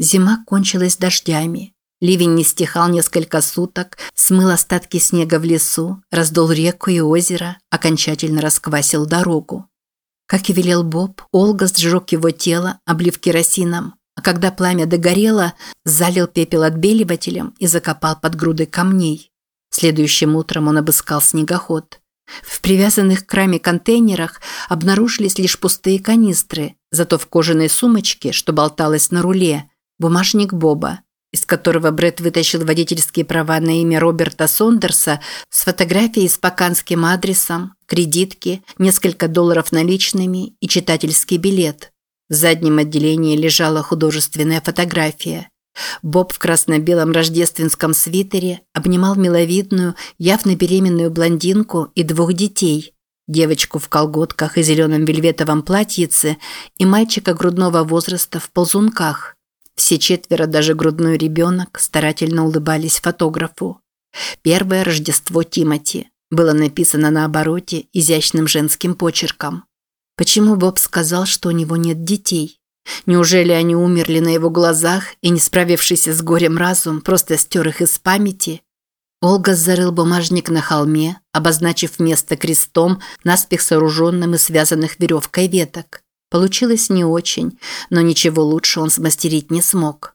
Зима кончилась дождями. Ливень не стихал несколько суток, смыл остатки снега в лесу, раздул реку и озеро, окончательно расквасил дорогу. Как и велел Боб, Олга сжег его тело, облив керосином, а когда пламя догорело, залил пепел отбеливателем и закопал под грудой камней. Следующим утром он обыскал снегоход. В привязанных к раме контейнерах обнаружились лишь пустые канистры, зато в кожаной сумочке, что болталась на руле, бумажник Боба, из которого Бред вытащил водительские права на имя Роберта Сондерса с фотографией с паканским адресом, кредитки, несколько долларов наличными и читательский билет. В заднем отделении лежала художественная фотография. Боб в красно-белом рождественском свитере обнимал миловидную, явно беременную блондинку и двух детей – девочку в колготках и зеленом вельветовом платьице и мальчика грудного возраста в ползунках – все четверо, даже грудной ребенок, старательно улыбались фотографу. Первое Рождество Тимати было написано на обороте изящным женским почерком. Почему Боб сказал, что у него нет детей? Неужели они умерли на его глазах и, не справившись с горем разум, просто стер их из памяти? Олга зарыл бумажник на холме, обозначив место крестом, наспех сооруженным и связанных веревкой веток. Получилось не очень, но ничего лучше он смастерить не смог.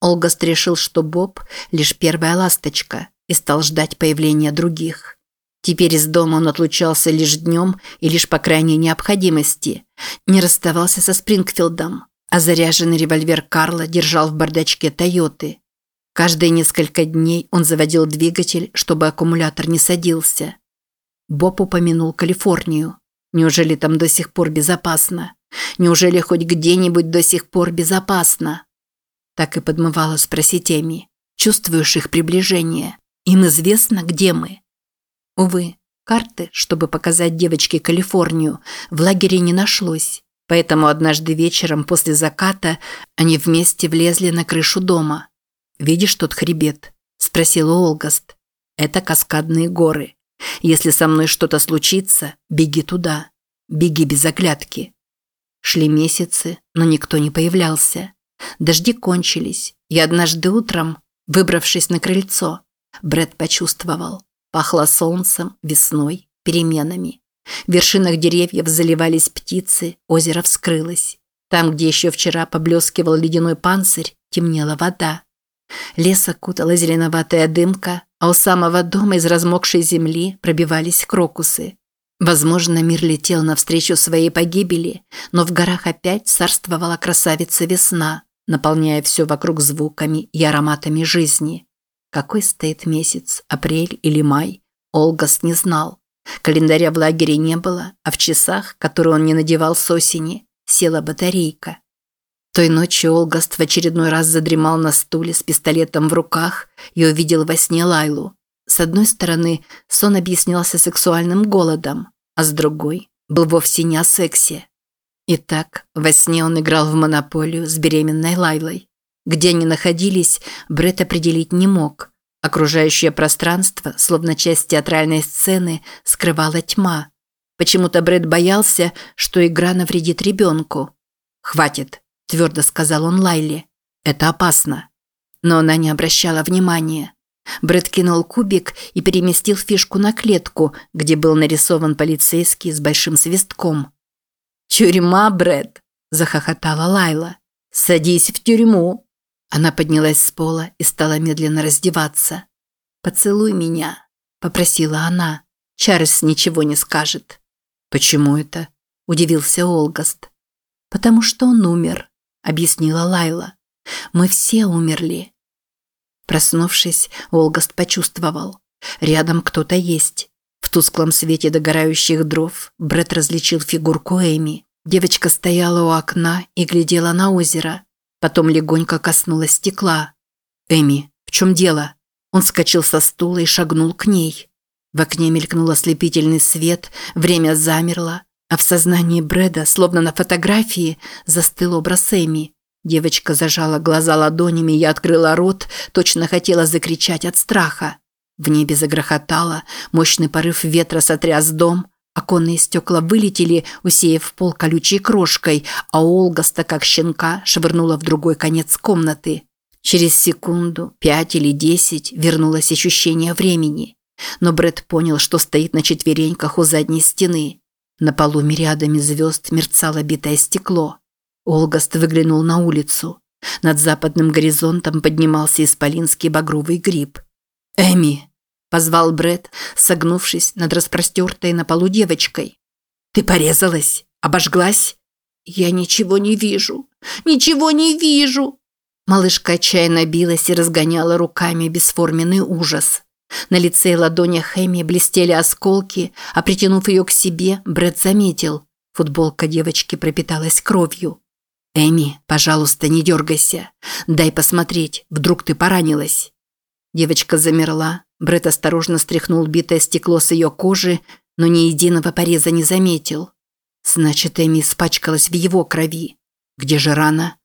Олгаст решил, что Боб – лишь первая ласточка, и стал ждать появления других. Теперь из дома он отлучался лишь днем и лишь по крайней необходимости. Не расставался со Спрингфилдом, а заряженный револьвер Карла держал в бардачке Тойоты. Каждые несколько дней он заводил двигатель, чтобы аккумулятор не садился. Боб упомянул Калифорнию. Неужели там до сих пор безопасно? Неужели хоть где-нибудь до сих пор безопасно? Так и подмывало спросить Эми. Чувствуешь их приближение? Им известно, где мы? Увы, карты, чтобы показать девочке Калифорнию, в лагере не нашлось. Поэтому однажды вечером после заката они вместе влезли на крышу дома. «Видишь тот хребет?» – спросил Олгаст. «Это каскадные горы. Если со мной что-то случится, беги туда. Беги без оглядки. Шли месяцы, но никто не появлялся. Дожди кончились, и однажды утром, выбравшись на крыльцо, Бред почувствовал. Пахло солнцем, весной, переменами. В вершинах деревьев заливались птицы, озеро вскрылось. Там, где еще вчера поблескивал ледяной панцирь, темнела вода. Лес окутала зеленоватая дымка, а у самого дома из размокшей земли пробивались крокусы. Возможно, мир летел навстречу своей погибели, но в горах опять царствовала красавица весна, наполняя все вокруг звуками и ароматами жизни. Какой стоит месяц, апрель или май, Олгаст не знал. Календаря в лагере не было, а в часах, которые он не надевал с осени, села батарейка. Той ночью Олгаст в очередной раз задремал на стуле с пистолетом в руках и увидел во сне Лайлу. С одной стороны, сон объяснялся сексуальным голодом, а с другой был вовсе не о сексе. Итак, во сне он играл в монополию с беременной Лайлой. Где они находились, Бред определить не мог. Окружающее пространство, словно часть театральной сцены, скрывала тьма. Почему-то Бред боялся, что игра навредит ребенку. «Хватит», – твердо сказал он Лайле. «Это опасно». Но она не обращала внимания. Брэд кинул кубик и переместил фишку на клетку, где был нарисован полицейский с большим свистком. «Тюрьма, Брэд!» – захохотала Лайла. «Садись в тюрьму!» Она поднялась с пола и стала медленно раздеваться. «Поцелуй меня», – попросила она. Чарльз ничего не скажет. «Почему это?» – удивился Олгаст. «Потому что он умер», – объяснила Лайла. «Мы все умерли. Проснувшись, Олгаст почувствовал. Рядом кто-то есть. В тусклом свете догорающих дров Бред различил фигурку Эми. Девочка стояла у окна и глядела на озеро. Потом легонько коснулась стекла. «Эми, в чем дело?» Он скочил со стула и шагнул к ней. В окне мелькнул ослепительный свет, время замерло, а в сознании Брэда, словно на фотографии, застыл образ Эми. Девочка зажала глаза ладонями и открыла рот, точно хотела закричать от страха. В небе загрохотало, мощный порыв ветра сотряс дом, Оконные стекла вылетели, усеяв пол колючей крошкой, а Олгаста, как щенка, швырнула в другой конец комнаты. Через секунду, пять или десять, вернулось ощущение времени. Но Бред понял, что стоит на четвереньках у задней стены. На полу мириадами звезд мерцало битое стекло. Олгаст выглянул на улицу. Над западным горизонтом поднимался исполинский багровый гриб. «Эми!» – позвал Бред, согнувшись над распростертой на полу девочкой. «Ты порезалась? Обожглась?» «Я ничего не вижу! Ничего не вижу!» Малышка отчаянно билась и разгоняла руками бесформенный ужас. На лице и ладонях Эми блестели осколки, а притянув ее к себе, Брэд заметил. Футболка девочки пропиталась кровью. «Эми, пожалуйста, не дергайся. Дай посмотреть, вдруг ты поранилась». Девочка замерла. Брэд осторожно стряхнул битое стекло с ее кожи, но ни единого пореза не заметил. Значит, Эми испачкалась в его крови. Где же рана?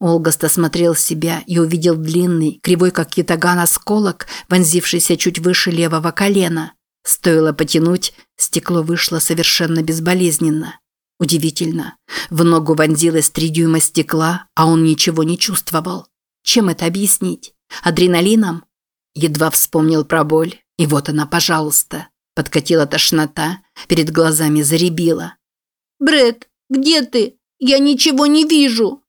Олгаст осмотрел себя и увидел длинный, кривой как ятаган осколок, вонзившийся чуть выше левого колена. Стоило потянуть, стекло вышло совершенно безболезненно. Удивительно. В ногу вонзилось три дюйма стекла, а он ничего не чувствовал. Чем это объяснить? Адреналином? Едва вспомнил про боль, и вот она, пожалуйста. Подкатила тошнота, перед глазами заребила. Бред, где ты? Я ничего не вижу!»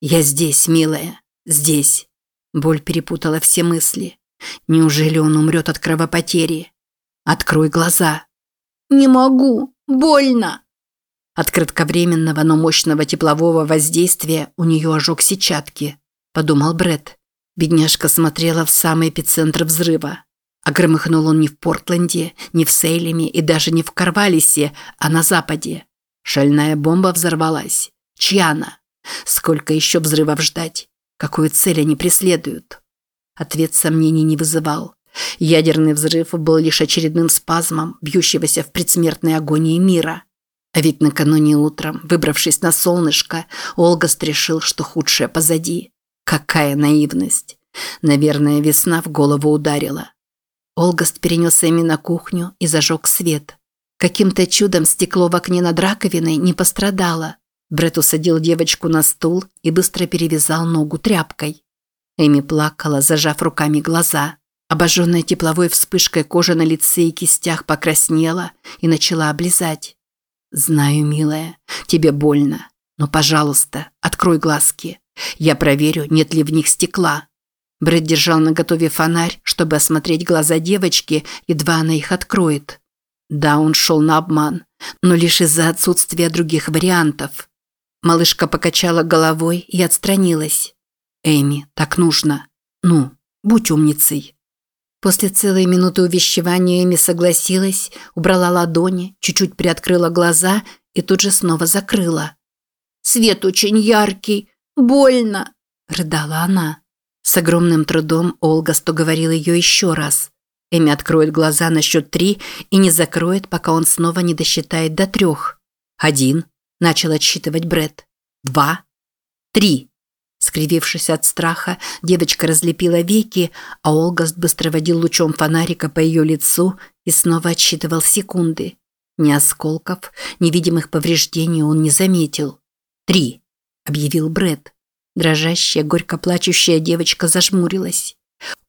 «Я здесь, милая, здесь». Боль перепутала все мысли. Неужели он умрет от кровопотери? Открой глаза. «Не могу, больно!» От кратковременного, но мощного теплового воздействия у нее ожог сетчатки, подумал Бред. Бедняжка смотрела в самый эпицентр взрыва. А громыхнул он не в Портленде, не в Сейлеме и даже не в Карвалисе, а на западе. Шальная бомба взорвалась. Чья она? Сколько еще взрывов ждать? Какую цель они преследуют? Ответ сомнений не вызывал. Ядерный взрыв был лишь очередным спазмом, бьющегося в предсмертной агонии мира. А ведь накануне утром, выбравшись на солнышко, Олгаст решил, что худшее позади. Какая наивность! Наверное, весна в голову ударила. Олгаст перенес Эми на кухню и зажег свет. Каким-то чудом стекло в окне над раковиной не пострадало, Бред усадил девочку на стул и быстро перевязал ногу тряпкой. Эми плакала, зажав руками глаза. Обожженная тепловой вспышкой кожа на лице и кистях покраснела и начала облизать. «Знаю, милая, тебе больно, но, пожалуйста, открой глазки. Я проверю, нет ли в них стекла». Брэд держал наготове фонарь, чтобы осмотреть глаза девочки, едва она их откроет. Да, он шел на обман, но лишь из-за отсутствия других вариантов. Малышка покачала головой и отстранилась. «Эми, так нужно. Ну, будь умницей». После целой минуты увещевания Эми согласилась, убрала ладони, чуть-чуть приоткрыла глаза и тут же снова закрыла. «Свет очень яркий, больно!» – рыдала она. С огромным трудом Олга сто говорил ее еще раз. Эми откроет глаза на счет три и не закроет, пока он снова не досчитает до трех. Один, начал отсчитывать Бред. Два. Три. Скривившись от страха, девочка разлепила веки, а Олгаст быстро водил лучом фонарика по ее лицу и снова отсчитывал секунды. Ни осколков, ни видимых повреждений он не заметил. «Три», – объявил Бред. Дрожащая, горько плачущая девочка зажмурилась.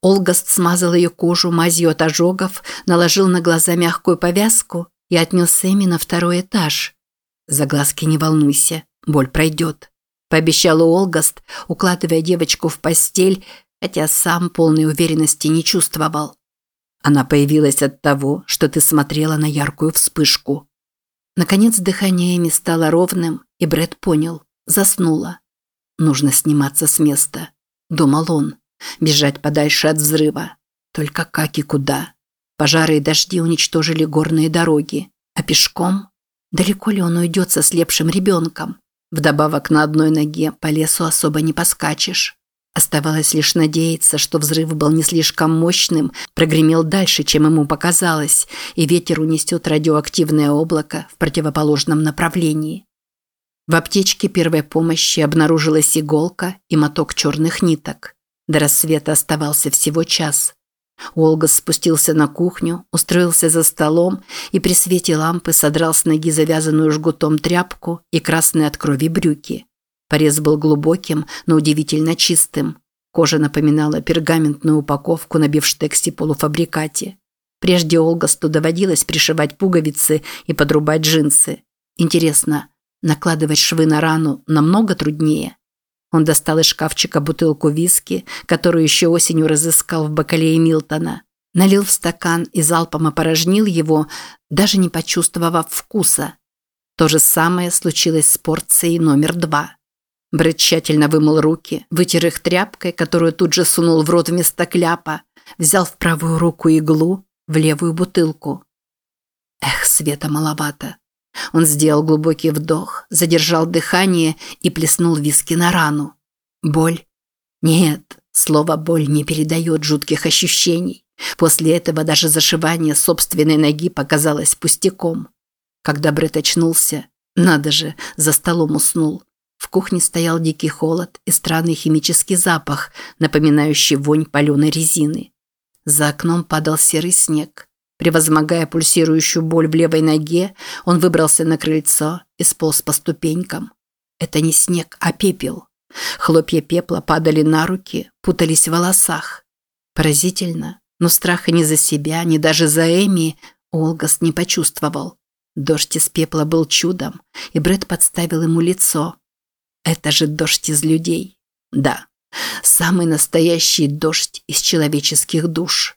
Олгаст смазал ее кожу мазью от ожогов, наложил на глаза мягкую повязку и отнес Эми на второй этаж. «За глазки не волнуйся, боль пройдет», – пообещал Олгаст, укладывая девочку в постель, хотя сам полной уверенности не чувствовал. Она появилась от того, что ты смотрела на яркую вспышку. Наконец дыхание Эми стало ровным, и Бред понял – заснула. Нужно сниматься с места, думал он, бежать подальше от взрыва. Только как и куда? Пожары и дожди уничтожили горные дороги, а пешком Далеко ли он уйдет со слепшим ребенком? Вдобавок на одной ноге по лесу особо не поскачешь. Оставалось лишь надеяться, что взрыв был не слишком мощным, прогремел дальше, чем ему показалось, и ветер унесет радиоактивное облако в противоположном направлении. В аптечке первой помощи обнаружилась иголка и моток черных ниток. До рассвета оставался всего час. Олгас спустился на кухню, устроился за столом и при свете лампы содрал с ноги завязанную жгутом тряпку и красные от крови брюки. Порез был глубоким, но удивительно чистым. Кожа напоминала пергаментную упаковку на бифштексе полуфабрикате. Прежде Олгасту доводилось пришивать пуговицы и подрубать джинсы. Интересно, накладывать швы на рану намного труднее? Он достал из шкафчика бутылку виски, которую еще осенью разыскал в бакалее Милтона. Налил в стакан и залпом опорожнил его, даже не почувствовав вкуса. То же самое случилось с порцией номер два. Брэд тщательно вымыл руки, вытер их тряпкой, которую тут же сунул в рот вместо кляпа, взял в правую руку иглу, в левую бутылку. Эх, света маловато. Он сделал глубокий вдох, задержал дыхание и плеснул виски на рану. Боль? Нет, слово «боль» не передает жутких ощущений. После этого даже зашивание собственной ноги показалось пустяком. Когда Брэд очнулся, надо же, за столом уснул. В кухне стоял дикий холод и странный химический запах, напоминающий вонь паленой резины. За окном падал серый снег. Превозмогая пульсирующую боль в левой ноге, он выбрался на крыльцо и сполз по ступенькам. Это не снег, а пепел. Хлопья пепла падали на руки, путались в волосах. Поразительно, но страха ни за себя, ни даже за Эми Олгас не почувствовал. Дождь из пепла был чудом, и Бред подставил ему лицо. Это же дождь из людей. Да, самый настоящий дождь из человеческих душ.